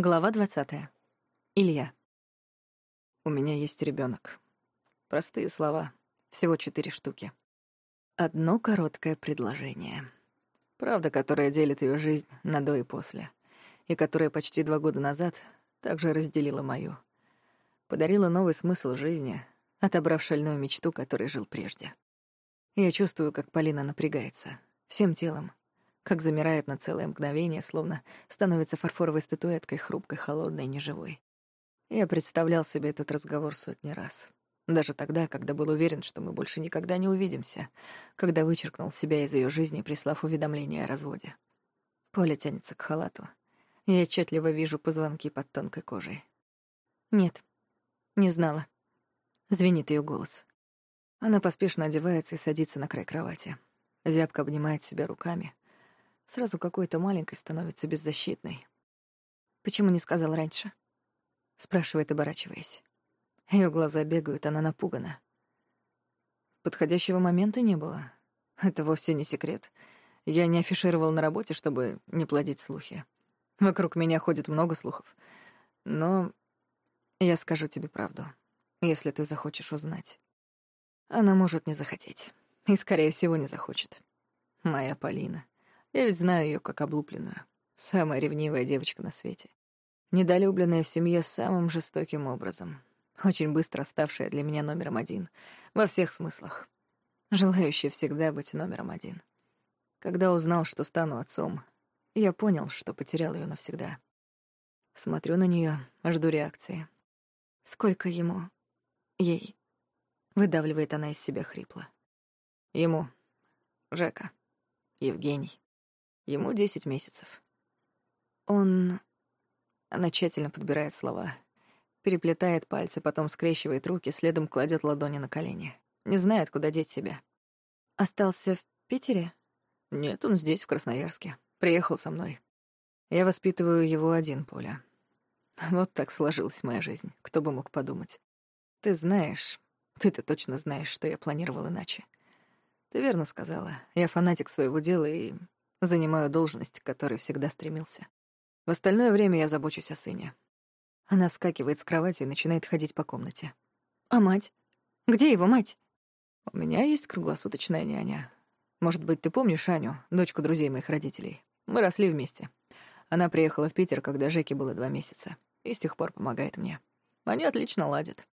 Глава 20. Илья. У меня есть ребенок. Простые слова, всего четыре штуки. Одно короткое предложение. Правда, которая делит ее жизнь на до и после, и которая почти два года назад также разделила мою. Подарила новый смысл жизни, отобрав шальную мечту, которой жил прежде. Я чувствую, как Полина напрягается, всем телом, как замирает на целое мгновение, словно становится фарфоровой статуэткой, хрупкой, холодной, неживой. Я представлял себе этот разговор сотни раз. Даже тогда, когда был уверен, что мы больше никогда не увидимся, когда вычеркнул себя из ее жизни, прислав уведомление о разводе. Поля тянется к халату. Я отчетливо вижу позвонки под тонкой кожей. «Нет, не знала». Звенит ее голос. Она поспешно одевается и садится на край кровати. Зябко обнимает себя руками, Сразу какой-то маленькой становится беззащитной. «Почему не сказал раньше?» — спрашивает, оборачиваясь. Ее глаза бегают, она напугана. Подходящего момента не было. Это вовсе не секрет. Я не афишировал на работе, чтобы не плодить слухи. Вокруг меня ходит много слухов. Но я скажу тебе правду, если ты захочешь узнать. Она может не захотеть. И, скорее всего, не захочет. Моя Полина. Я ведь знаю ее как облупленную. Самая ревнивая девочка на свете. Недолюбленная в семье самым жестоким образом. Очень быстро ставшая для меня номером один. Во всех смыслах. Желающая всегда быть номером один. Когда узнал, что стану отцом, я понял, что потерял ее навсегда. Смотрю на нее, жду реакции. Сколько ему? Ей. Выдавливает она из себя хрипло. Ему. Жека. Евгений. Ему десять месяцев. Он... Она тщательно подбирает слова. Переплетает пальцы, потом скрещивает руки, следом кладет ладони на колени. Не знает, куда деть себя. Остался в Питере? Нет, он здесь, в Красноярске. Приехал со мной. Я воспитываю его один, Поля. Вот так сложилась моя жизнь. Кто бы мог подумать. Ты знаешь, ты-то точно знаешь, что я планировал иначе. Ты верно сказала. Я фанатик своего дела и Занимаю должность, к которой всегда стремился. В остальное время я забочусь о сыне. Она вскакивает с кровати и начинает ходить по комнате. «А мать? Где его мать?» «У меня есть круглосуточная няня. Может быть, ты помнишь Аню, дочку друзей моих родителей? Мы росли вместе. Она приехала в Питер, когда Жеке было два месяца, и с тех пор помогает мне. Они отлично ладят.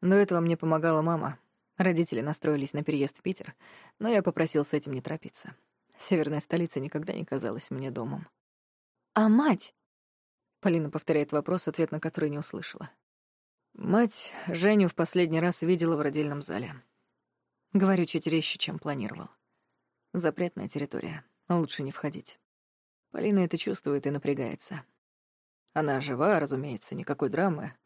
До этого мне помогала мама. Родители настроились на переезд в Питер, но я попросил с этим не торопиться. Северная столица никогда не казалась мне домом. «А мать?» Полина повторяет вопрос, ответ на который не услышала. Мать Женю в последний раз видела в родильном зале. Говорю чуть резче, чем планировал. Запретная территория. Лучше не входить. Полина это чувствует и напрягается. Она жива, разумеется, никакой драмы.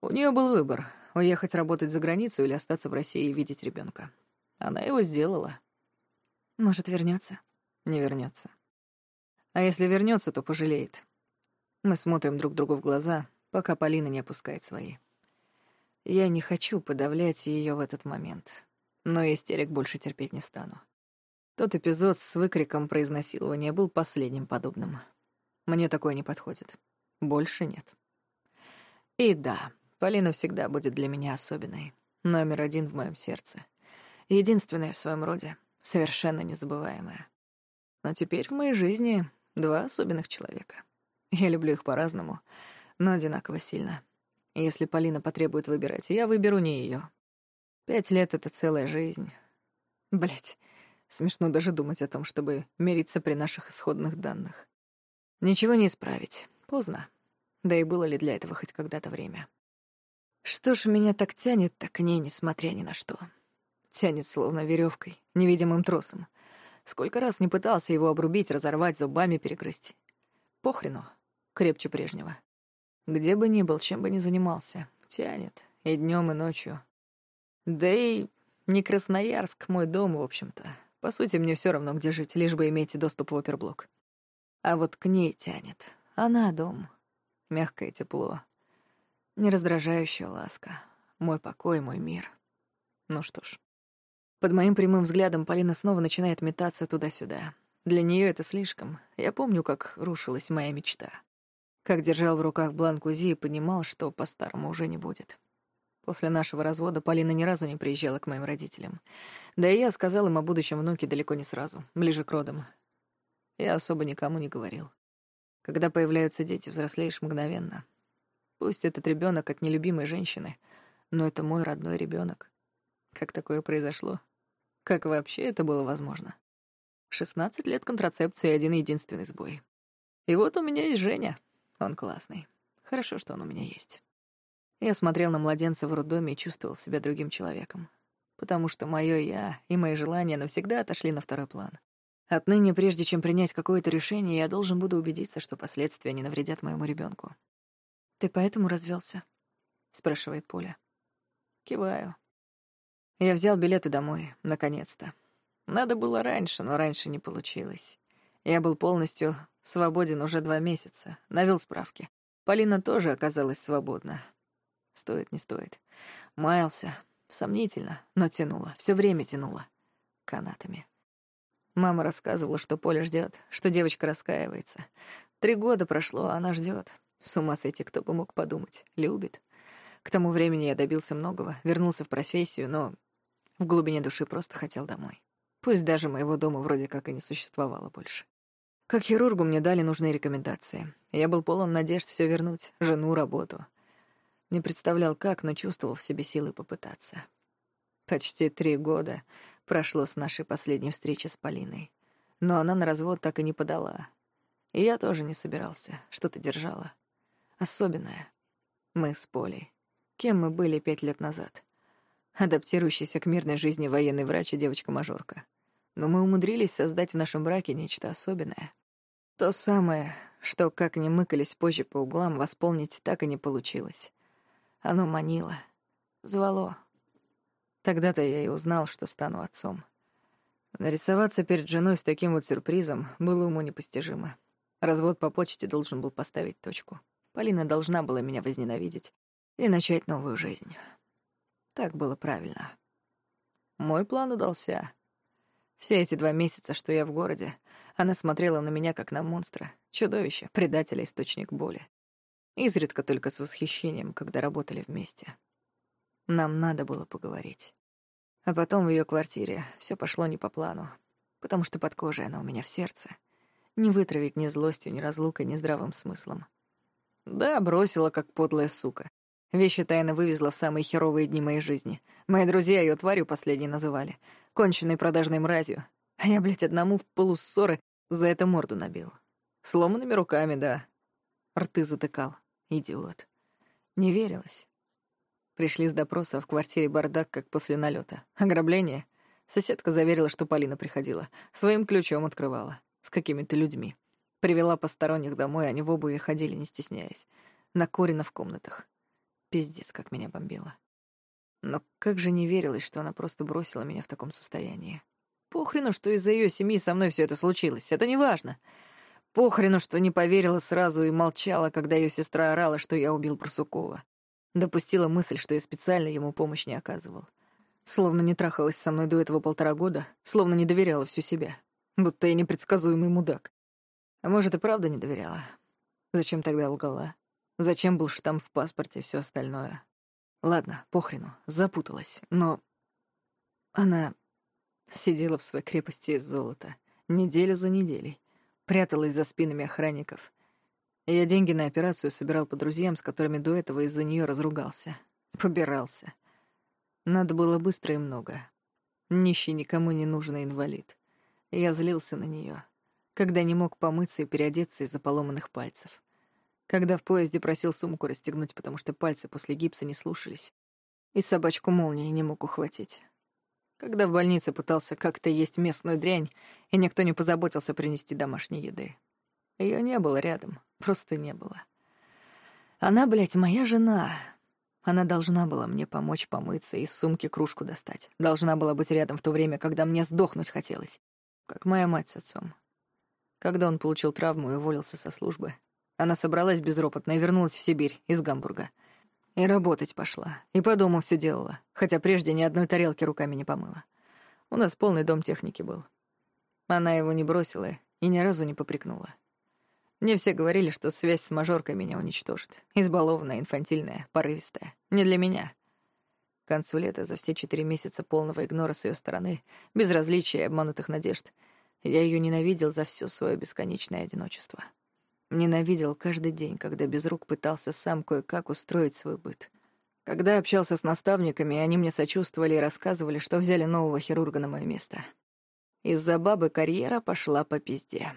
У нее был выбор — уехать работать за границу или остаться в России и видеть ребенка. Она его сделала. Может, вернется? Не вернется. А если вернется, то пожалеет. Мы смотрим друг другу в глаза, пока Полина не опускает свои. Я не хочу подавлять ее в этот момент, но истерик больше терпеть не стану. Тот эпизод с выкриком про изнасилование был последним подобным. Мне такое не подходит. Больше нет. И да, Полина всегда будет для меня особенной. Номер один в моем сердце. Единственная в своем роде — совершенно незабываемое. Но теперь в моей жизни два особенных человека. Я люблю их по-разному, но одинаково сильно. Если Полина потребует выбирать, я выберу не ее. Пять лет — это целая жизнь. Блять, смешно даже думать о том, чтобы мириться при наших исходных данных. Ничего не исправить. Поздно. Да и было ли для этого хоть когда-то время? Что ж меня так тянет, так к ней, несмотря ни на что. Тянет словно веревкой, невидимым тросом. Сколько раз не пытался его обрубить, разорвать, зубами перегрызть. Похрену, крепче прежнего. Где бы ни был, чем бы ни занимался, тянет. И днем, и ночью. Да и не Красноярск, мой дом, в общем-то. По сути, мне все равно, где жить, лишь бы иметь доступ в оперблок. А вот к ней тянет. Она дом. Мягкое тепло. Нераздражающая ласка. Мой покой, мой мир. Ну что ж. Под моим прямым взглядом Полина снова начинает метаться туда-сюда. Для нее это слишком. Я помню, как рушилась моя мечта. как держал в руках бланк УЗИ и понимал, что по-старому уже не будет. После нашего развода Полина ни разу не приезжала к моим родителям. Да и я сказал им о будущем внуке далеко не сразу, ближе к родам. Я особо никому не говорил. Когда появляются дети, взрослеешь мгновенно. Пусть этот ребенок от нелюбимой женщины, но это мой родной ребенок. Как такое произошло? Как вообще это было возможно? 16 лет контрацепции и один единственный сбой. И вот у меня есть Женя. Он классный. Хорошо, что он у меня есть. Я смотрел на младенца в роддоме и чувствовал себя другим человеком. Потому что моё «я» и мои желания навсегда отошли на второй план. Отныне, прежде чем принять какое-то решение, я должен буду убедиться, что последствия не навредят моему ребенку. «Ты поэтому развелся? спрашивает Поля. Киваю. Я взял билеты домой, наконец-то. Надо было раньше, но раньше не получилось. Я был полностью свободен уже два месяца, навел справки. Полина тоже оказалась свободна. Стоит, не стоит. Маялся. Сомнительно, но тянуло. все время тянуло. Канатами. Мама рассказывала, что Поля ждет, что девочка раскаивается. Три года прошло, а она ждет. С ума сойти, кто бы мог подумать. Любит. К тому времени я добился многого, вернулся в профессию, но в глубине души просто хотел домой. Пусть даже моего дома вроде как и не существовало больше. Как хирургу мне дали нужные рекомендации. Я был полон надежд все вернуть, жену, работу. Не представлял, как, но чувствовал в себе силы попытаться. Почти три года прошло с нашей последней встречи с Полиной. Но она на развод так и не подала. И я тоже не собирался, что-то держала. Особенное. Мы с Полей. Кем мы были пять лет назад? Адаптирующийся к мирной жизни военный врач и девочка-мажорка. Но мы умудрились создать в нашем браке нечто особенное. То самое, что, как ни мыкались позже по углам, восполнить так и не получилось. Оно манило, звало. Тогда-то я и узнал, что стану отцом. Нарисоваться перед женой с таким вот сюрпризом было уму непостижимо. Развод по почте должен был поставить точку. Полина должна была меня возненавидеть и начать новую жизнь. Так было правильно. Мой план удался. Все эти два месяца, что я в городе, она смотрела на меня как на монстра, чудовище, предателя, источник боли. Изредка только с восхищением, когда работали вместе. Нам надо было поговорить. А потом в ее квартире все пошло не по плану, потому что под кожей она у меня в сердце. Не вытравить ни злостью, ни разлукой, ни здравым смыслом. Да, бросила, как подлая сука. Вещи тайно вывезла в самые херовые дни моей жизни. Мои друзья ее тварью последней называли. Конченной продажной мразью. А я, блядь, одному в полуссоры за это морду набил. Сломанными руками, да. Рты затыкал. Идиот. Не верилось. Пришли с допроса, в квартире бардак, как после налета. Ограбление. Соседка заверила, что Полина приходила. Своим ключом открывала. С какими-то людьми. Привела посторонних домой, они в обуви ходили, не стесняясь. Накурено в комнатах. Пиздец, как меня бомбило. Но как же не верилось, что она просто бросила меня в таком состоянии. Похрену, что из-за ее семьи со мной все это случилось. Это не важно. Похрену, что не поверила сразу и молчала, когда ее сестра орала, что я убил Барсукова. Допустила мысль, что я специально ему помощь не оказывал. Словно не трахалась со мной до этого полтора года, словно не доверяла всю себя. Будто я непредсказуемый мудак. А может, и правда не доверяла. Зачем тогда лгала? Зачем был штамп в паспорте и все остальное? Ладно, похрену, запуталась. Но она сидела в своей крепости из золота неделю за неделей, пряталась за спинами охранников. Я деньги на операцию собирал по друзьям, с которыми до этого из-за нее разругался. Побирался. Надо было быстро и много. Нищий, никому не нужный инвалид. Я злился на нее, когда не мог помыться и переодеться из-за поломанных пальцев когда в поезде просил сумку расстегнуть, потому что пальцы после гипса не слушались, и собачку молнии не мог ухватить. Когда в больнице пытался как-то есть местную дрянь, и никто не позаботился принести домашней еды. Ее не было рядом, просто не было. Она, блядь, моя жена. Она должна была мне помочь помыться и из сумки кружку достать. Должна была быть рядом в то время, когда мне сдохнуть хотелось. Как моя мать с отцом. Когда он получил травму и уволился со службы, она собралась безропотно и вернулась в Сибирь из Гамбурга. И работать пошла. И по дому все делала, хотя прежде ни одной тарелки руками не помыла. У нас полный дом техники был. Она его не бросила и ни разу не попрекнула. Мне все говорили, что связь с мажоркой меня уничтожит. Избалованная, инфантильная, порывистая. Не для меня. К концу лета, за все четыре месяца полного игнора с ее стороны, безразличия и обманутых надежд, я ее ненавидел за все свое бесконечное одиночество. Ненавидел каждый день, когда без рук пытался сам кое-как устроить свой быт. Когда общался с наставниками, они мне сочувствовали и рассказывали, что взяли нового хирурга на мое место. Из-за бабы карьера пошла по пизде.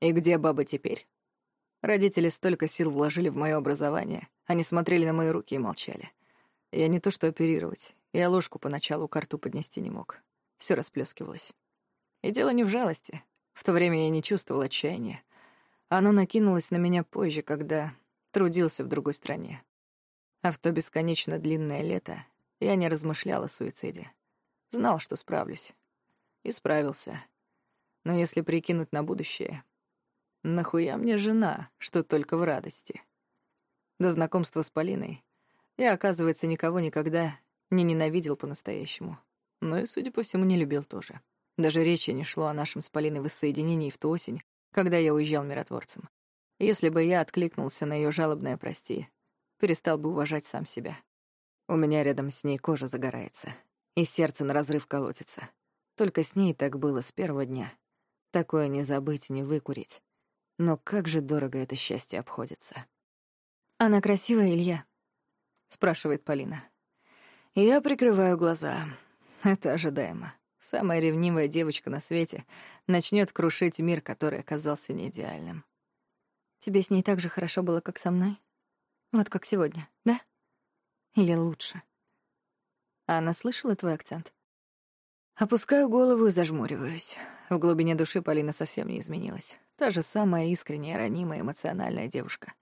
И где баба теперь? Родители столько сил вложили в мое образование. Они смотрели на мои руки и молчали. Я не то что оперировать. Я ложку поначалу к рту поднести не мог. Все расплескивалось. И дело не в жалости. В то время я не чувствовал отчаяния. Оно накинулось на меня позже, когда трудился в другой стране. А в то бесконечно длинное лето я не размышлял о суициде. Знал, что справлюсь. И справился. Но если прикинуть на будущее, Нахуя мне жена, что только в радости? До знакомства с Полиной я, оказывается, никого никогда не ненавидел по-настоящему. Но и, судя по всему, не любил тоже. Даже речи не шло о нашем с Полиной воссоединении в ту осень, когда я уезжал миротворцем. Если бы я откликнулся на ее жалобное «прости», перестал бы уважать сам себя. У меня рядом с ней кожа загорается, и сердце на разрыв колотится. Только с ней так было с первого дня. Такое не забыть, не выкурить. Но как же дорого это счастье обходится. «Она красивая, Илья?» — спрашивает Полина. Я прикрываю глаза. Это ожидаемо. Самая ревнивая девочка на свете начнет крушить мир, который оказался неидеальным. Тебе с ней так же хорошо было, как со мной? Вот как сегодня, да? Или лучше? А она слышала твой акцент? Опускаю голову и зажмуриваюсь. В глубине души Полина совсем не изменилась. Та же самая искренняя, ранимая, эмоциональная девушка.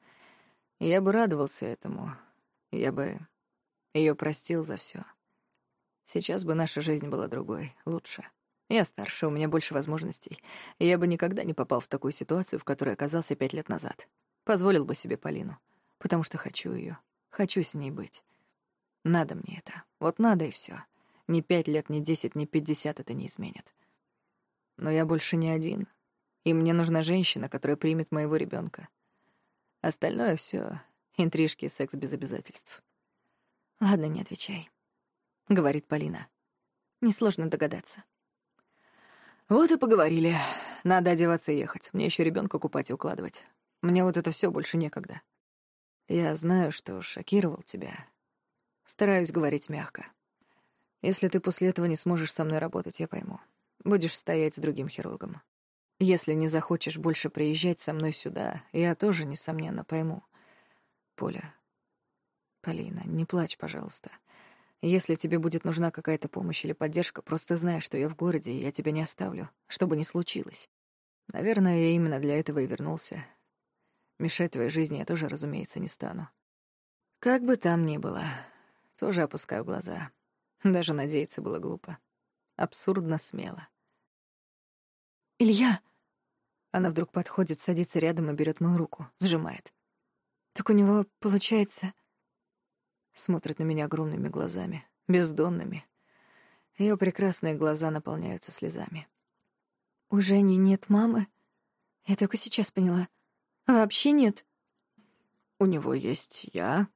Я бы радовался этому. Я бы ее простил за все. Сейчас бы наша жизнь была другой, лучше. Я старше, у меня больше возможностей. Я бы никогда не попал в такую ситуацию, в которой оказался пять лет назад. Позволил бы себе Полину. Потому что хочу ее, Хочу с ней быть. Надо мне это. Вот надо и все. Ни пять лет, ни десять, ни пятьдесят это не изменит. Но я больше не один. И мне нужна женщина, которая примет моего ребенка. Остальное все интрижки и секс без обязательств. Ладно, не отвечай, говорит Полина. Несложно догадаться. Вот и поговорили. Надо одеваться и ехать. Мне еще ребенка купать и укладывать. Мне вот это все больше некогда. Я знаю, что шокировал тебя. Стараюсь говорить мягко. Если ты после этого не сможешь со мной работать, я пойму. Будешь стоять с другим хирургом. Если не захочешь больше приезжать со мной сюда, я тоже, несомненно, пойму. Поля, Полина, не плачь, пожалуйста. Если тебе будет нужна какая-то помощь или поддержка, просто знай, что я в городе, и я тебя не оставлю, что бы ни случилось. Наверное, я именно для этого и вернулся. Мешать твоей жизни я тоже, разумеется, не стану. Как бы там ни было, тоже опускаю глаза. Даже надеяться было глупо. Абсурдно смело. «Илья!» Она вдруг подходит, садится рядом и берет мою руку, сжимает. «Так у него, получается...» Смотрит на меня огромными глазами, бездонными. Ее прекрасные глаза наполняются слезами. «У Жени нет мамы? Я только сейчас поняла. Вообще нет?» «У него есть я,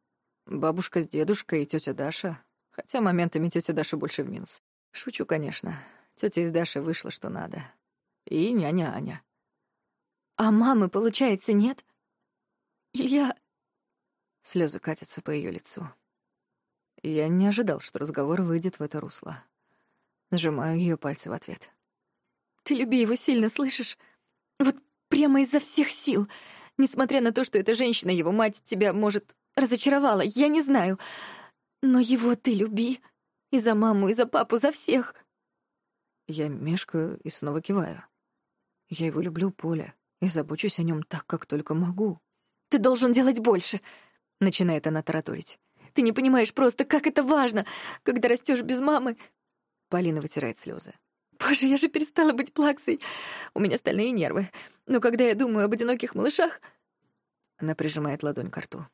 бабушка с дедушкой и тетя Даша. Хотя моментами тетя Даша больше в минус. Шучу, конечно. Тетя из Даши вышла что надо. И няня Аня. А мамы, получается, нет? Илья... Слезы катятся по ее лицу. Я не ожидал, что разговор выйдет в это русло. Сжимаю ее пальцы в ответ. Ты люби его сильно, слышишь? Вот прямо изо всех сил. Несмотря на то, что эта женщина, его мать, тебя, может, разочаровала, я не знаю. Но его ты люби. И за маму, и за папу, за всех. Я мешкаю и снова киваю. Я его люблю, Поля, и забочусь о нем так, как только могу. «Ты должен делать больше!» — начинает она тараторить. «Ты не понимаешь просто, как это важно, когда растешь без мамы!» Полина вытирает слезы. «Боже, я же перестала быть плаксой! У меня стальные нервы. Но когда я думаю об одиноких малышах...» Она прижимает ладонь к рту.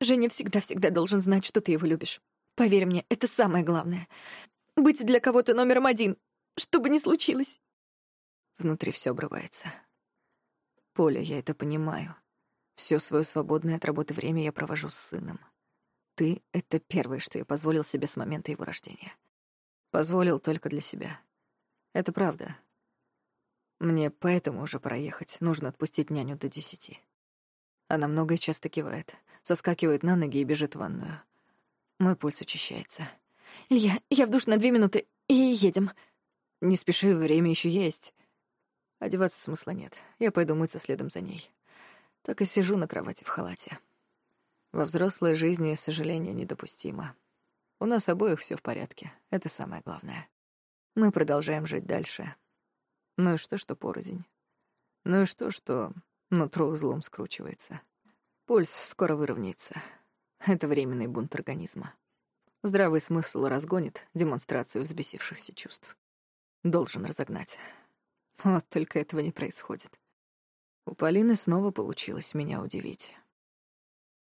«Женя всегда-всегда должен знать, что ты его любишь. Поверь мне, это самое главное. Быть для кого-то номером один, что бы ни случилось». Внутри все обрывается. Поля, я это понимаю. Все свое свободное от работы время я провожу с сыном. Ты — это первое, что я позволил себе с момента его рождения. Позволил только для себя. Это правда. Мне поэтому уже пора ехать. Нужно отпустить няню до десяти. Она много и часто кивает, соскакивает на ноги и бежит в ванную. Мой пульс учащается. «Илья, я в душ на две минуты, и едем». «Не спеши, время еще есть». Одеваться смысла нет. Я пойду мыться следом за ней. Так и сижу на кровати в халате. Во взрослой жизни сожаление недопустимо. У нас обоих все в порядке. Это самое главное. Мы продолжаем жить дальше. Ну и что, что порознь? Ну и что, что Нутро узлом скручивается. Пульс скоро выровняется. Это временный бунт организма. Здравый смысл разгонит демонстрацию взбесившихся чувств. Должен разогнать. Вот только этого не происходит. У Полины снова получилось меня удивить.